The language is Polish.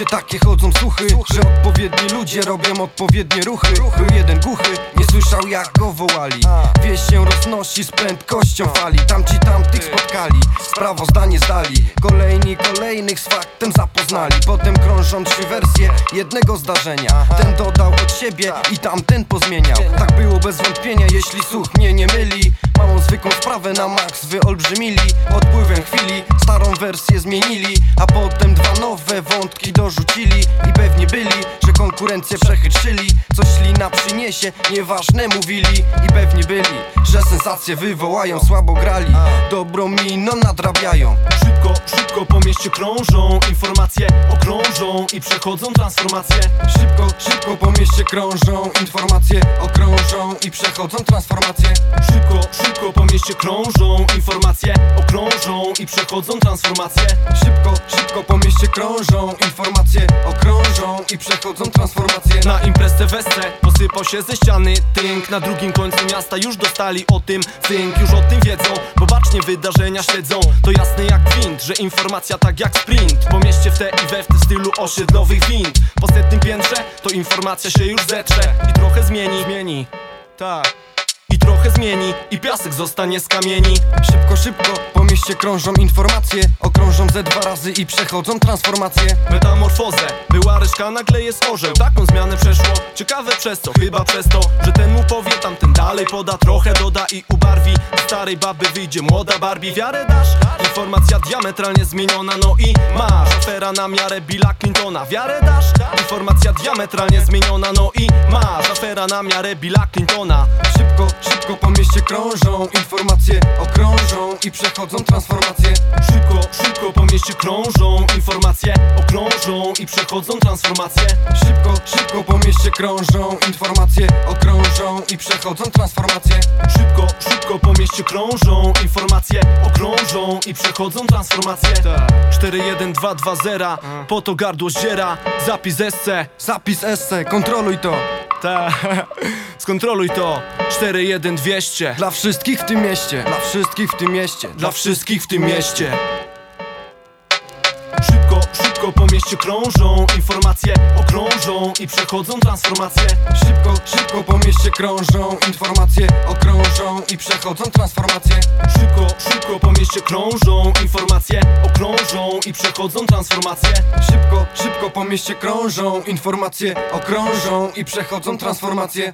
mieście takie chodzą słuchy Że odpowiedni ludzie robią odpowiednie ruchy. Był jeden głuchy, nie słyszał jak go wołali. Wieś się roznosi z prędkością fali. Tamci tamtych spotkali, sprawozdanie zdali. Kolejni kolejnych z faktem zapoznali. Potem krążą trzy wersje jednego zdarzenia. Ten dodał od siebie i tamten pozmieniał. Tak było bez wątpienia, jeśli słuch mnie nie myli. Małą zwykłą sprawę na max wyolbrzymili. Odpływem chwili starą wersję zmienili A potem dwa nowe wątki dorzucili. I pewnie byli, że konkurencję przechytrzyli. Coś lina przyniesie, nieważne mówili. I pewnie byli, że sensacje wywołają Słabo grali, dobrą miną nadrabiają. Szybko, szybko po mieście krążą Informacje okrążą i przechodzą transformacje. Szybko, szybko po mieście krążą Informacje okrążą przechodzą transformacje. Szybko, szybko po mieście krążą. Informacje okrążą i przechodzą transformacje. Szybko, szybko po mieście krążą. Informacje okrążą i przechodzą transformacje. Na imprezę wesce posypał się ze ściany tynk. Na drugim końcu miasta już dostali o tym cynk. Już o tym wiedzą, bo bacznie wydarzenia śledzą. To jasne jak gwint, że informacja tak jak sprint. Po mieście w te i we w te w stylu osiedlowych wind. Po setnym piętrze to informacja się już zetrze I trochę zmieni, zmieni, tak i trochę zmieni i piasek zostanie z kamieni. Szybko, szybko po mieście krążą informacje. Okrążą ze dwa razy i przechodzą transformacje. Metamorfozę, była ryżka, nagle jest orzeł. Taką zmianę przeszło, ciekawe przez co Chyba przez to, że ten mu powie, tamten dalej poda. Trochę doda i ubarwi. Starej baby wyjdzie młoda Barbie. Wiarę dasz? Informacja diametralnie zmieniona No i masz afera na miarę Billa Clintona. Wiarę dasz? Informacja diametralnie zmieniona No i masz. Afera na miarę Billa Clintona. Szybko, szybko po mieście krążą. Informacje okrążą i przechodzą transformacje. Szybko, szybko po mieście krążą. Informacje okrążą i przechodzą transformacje. Szybko, szybko po mieście krążą. Informacje okrążą i przechodzą transformacje. Szybko, szybko po mieście krążą. Informacje i przechodzą transformacje. 41220 Po to gardło zdziera. Zapis SC. Zapis esse, kontroluj to. Ta, skontroluj to. 41200 Dla wszystkich w tym mieście. Dla wszystkich w tym mieście. Dla wszystkich w tym mieście. Szybko, szybko po mieście krążą. Informacje okrążą i przechodzą transformacje. Szybko, szybko po mieście krążą. Informacje okrążą i przechodzą transformacje. Szybko, szybko po mieście krążą? Informacje okrążą i przechodzą transformacje. Szybko, szybko po mieście krążą. Informacje okrążą i przechodzą transformacje